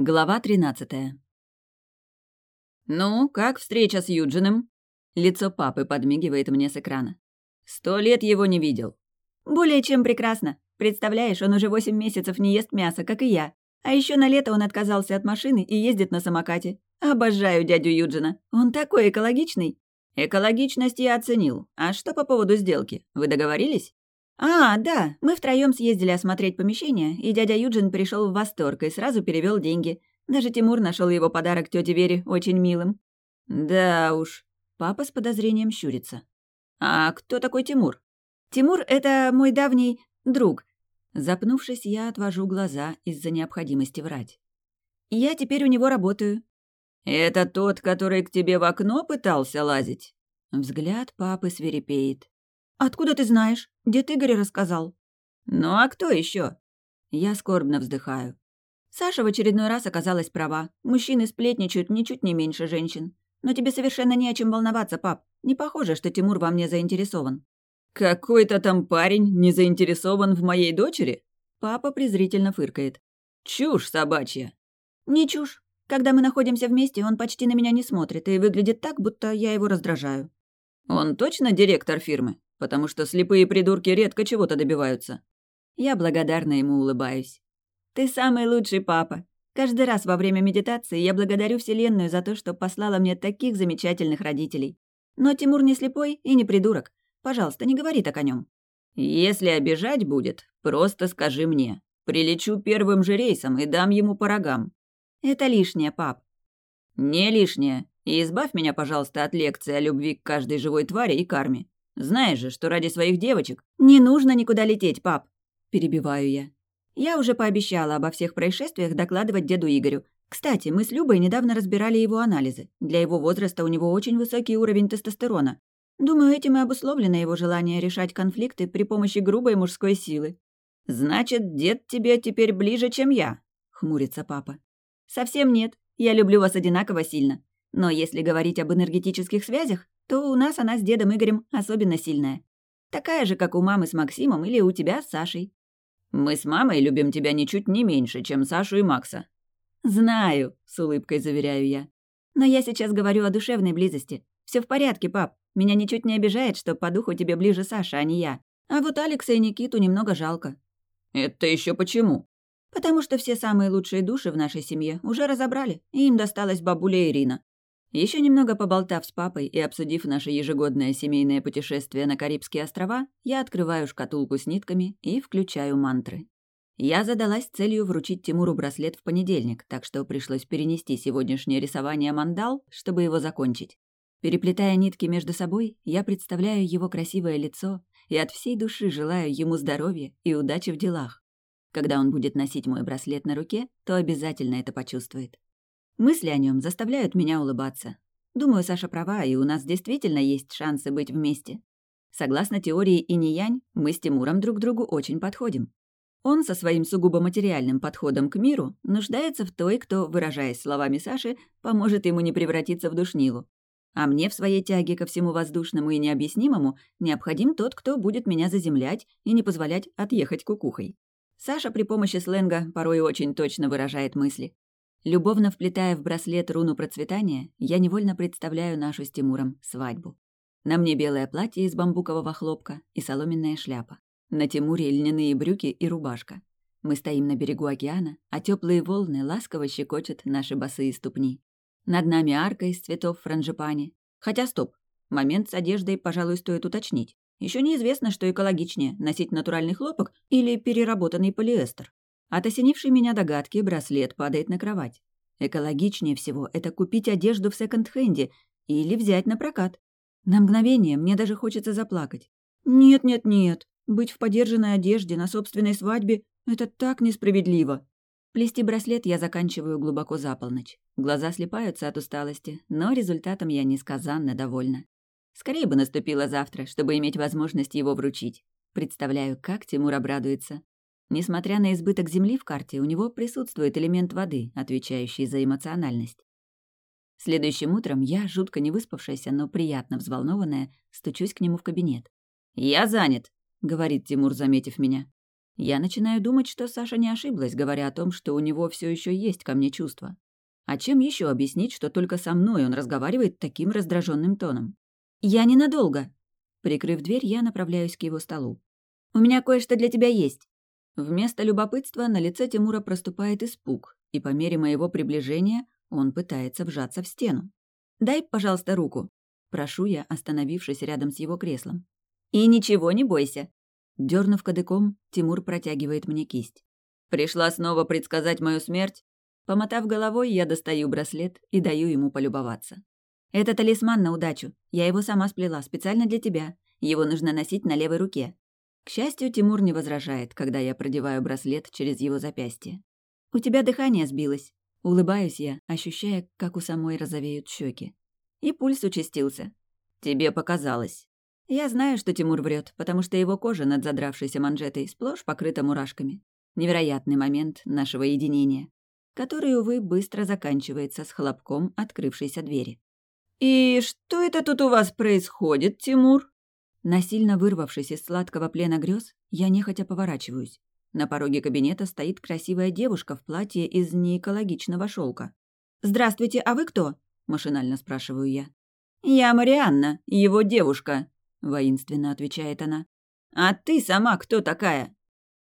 Глава тринадцатая. «Ну, как встреча с Юджином?» Лицо папы подмигивает мне с экрана. «Сто лет его не видел». «Более чем прекрасно. Представляешь, он уже восемь месяцев не ест мясо, как и я. А еще на лето он отказался от машины и ездит на самокате. Обожаю дядю Юджина. Он такой экологичный». «Экологичность я оценил. А что по поводу сделки? Вы договорились?» «А, да, мы втроем съездили осмотреть помещение, и дядя Юджин пришел в восторг и сразу перевел деньги. Даже Тимур нашел его подарок тете Вере очень милым». «Да уж». Папа с подозрением щурится. «А кто такой Тимур?» «Тимур — это мой давний друг». Запнувшись, я отвожу глаза из-за необходимости врать. «Я теперь у него работаю». «Это тот, который к тебе в окно пытался лазить?» Взгляд папы свирепеет. «Откуда ты знаешь? Дед Игорь рассказал». «Ну а кто еще? Я скорбно вздыхаю. Саша в очередной раз оказалась права. Мужчины сплетничают ничуть не меньше женщин. Но тебе совершенно не о чем волноваться, пап. Не похоже, что Тимур во мне заинтересован. «Какой-то там парень не заинтересован в моей дочери?» Папа презрительно фыркает. «Чушь собачья». «Не чушь. Когда мы находимся вместе, он почти на меня не смотрит и выглядит так, будто я его раздражаю». «Он точно директор фирмы?» Потому что слепые придурки редко чего-то добиваются. Я благодарна ему улыбаюсь. Ты самый лучший папа. Каждый раз во время медитации я благодарю Вселенную за то, что послала мне таких замечательных родителей. Но Тимур не слепой и не придурок. Пожалуйста, не говори так о нем. Если обижать будет, просто скажи мне. Прилечу первым же рейсом и дам ему по рогам. Это лишнее, пап. Не лишнее. И избавь меня, пожалуйста, от лекции о любви к каждой живой твари и карме. Знаешь же, что ради своих девочек...» «Не нужно никуда лететь, пап!» Перебиваю я. Я уже пообещала обо всех происшествиях докладывать деду Игорю. Кстати, мы с Любой недавно разбирали его анализы. Для его возраста у него очень высокий уровень тестостерона. Думаю, этим и обусловлено его желание решать конфликты при помощи грубой мужской силы. «Значит, дед тебе теперь ближе, чем я», — хмурится папа. «Совсем нет. Я люблю вас одинаково сильно. Но если говорить об энергетических связях, то у нас она с дедом Игорем особенно сильная. Такая же, как у мамы с Максимом или у тебя с Сашей. Мы с мамой любим тебя ничуть не меньше, чем Сашу и Макса. Знаю, с улыбкой заверяю я. Но я сейчас говорю о душевной близости. Все в порядке, пап. Меня ничуть не обижает, что по духу тебе ближе Саша, а не я. А вот Алекса и Никиту немного жалко. Это еще почему? Потому что все самые лучшие души в нашей семье уже разобрали, и им досталась бабуля Ирина. Еще немного поболтав с папой и обсудив наше ежегодное семейное путешествие на Карибские острова, я открываю шкатулку с нитками и включаю мантры. Я задалась целью вручить Тимуру браслет в понедельник, так что пришлось перенести сегодняшнее рисование мандал, чтобы его закончить. Переплетая нитки между собой, я представляю его красивое лицо и от всей души желаю ему здоровья и удачи в делах. Когда он будет носить мой браслет на руке, то обязательно это почувствует. Мысли о нем заставляют меня улыбаться. Думаю, Саша права, и у нас действительно есть шансы быть вместе. Согласно теории инь-янь, мы с Тимуром друг другу очень подходим. Он со своим сугубо материальным подходом к миру нуждается в той, кто, выражаясь словами Саши, поможет ему не превратиться в душнилу. А мне в своей тяге ко всему воздушному и необъяснимому необходим тот, кто будет меня заземлять и не позволять отъехать кукухой. Саша при помощи сленга порой очень точно выражает мысли. Любовно вплетая в браслет руну процветания, я невольно представляю нашу с Тимуром свадьбу. На мне белое платье из бамбукового хлопка и соломенная шляпа. На Тимуре льняные брюки и рубашка. Мы стоим на берегу океана, а теплые волны ласково щекочут наши босые ступни. Над нами арка из цветов франжипани. Хотя стоп, момент с одеждой, пожалуй, стоит уточнить. Еще неизвестно, что экологичнее – носить натуральный хлопок или переработанный полиэстер. От осенившей меня догадки браслет падает на кровать. Экологичнее всего это купить одежду в секонд-хенде или взять на прокат. На мгновение мне даже хочется заплакать. Нет-нет-нет, быть в подержанной одежде на собственной свадьбе — это так несправедливо. Плести браслет я заканчиваю глубоко за полночь. Глаза слепаются от усталости, но результатом я несказанно довольна. Скорее бы наступило завтра, чтобы иметь возможность его вручить. Представляю, как Тимур обрадуется. Несмотря на избыток земли в карте, у него присутствует элемент воды, отвечающий за эмоциональность. Следующим утром я, жутко не выспавшаяся, но приятно взволнованная, стучусь к нему в кабинет. «Я занят», — говорит Тимур, заметив меня. Я начинаю думать, что Саша не ошиблась, говоря о том, что у него все еще есть ко мне чувства. А чем еще объяснить, что только со мной он разговаривает таким раздраженным тоном? «Я ненадолго». Прикрыв дверь, я направляюсь к его столу. «У меня кое-что для тебя есть». Вместо любопытства на лице Тимура проступает испуг, и по мере моего приближения он пытается вжаться в стену. «Дай, пожалуйста, руку», — прошу я, остановившись рядом с его креслом. «И ничего не бойся». Дернув кадыком, Тимур протягивает мне кисть. «Пришла снова предсказать мою смерть?» Помотав головой, я достаю браслет и даю ему полюбоваться. «Это талисман на удачу. Я его сама сплела специально для тебя. Его нужно носить на левой руке». К счастью, Тимур не возражает, когда я продеваю браслет через его запястье. «У тебя дыхание сбилось». Улыбаюсь я, ощущая, как у самой розовеют щеки. И пульс участился. «Тебе показалось». Я знаю, что Тимур врет, потому что его кожа над задравшейся манжетой сплошь покрыта мурашками. Невероятный момент нашего единения, который, увы, быстро заканчивается с хлопком открывшейся двери. «И что это тут у вас происходит, Тимур?» Насильно вырвавшись из сладкого плена грез, я нехотя поворачиваюсь. На пороге кабинета стоит красивая девушка в платье из неэкологичного шелка. «Здравствуйте, а вы кто?» – машинально спрашиваю я. «Я Марианна, его девушка», — воинственно отвечает она. «А ты сама кто такая?»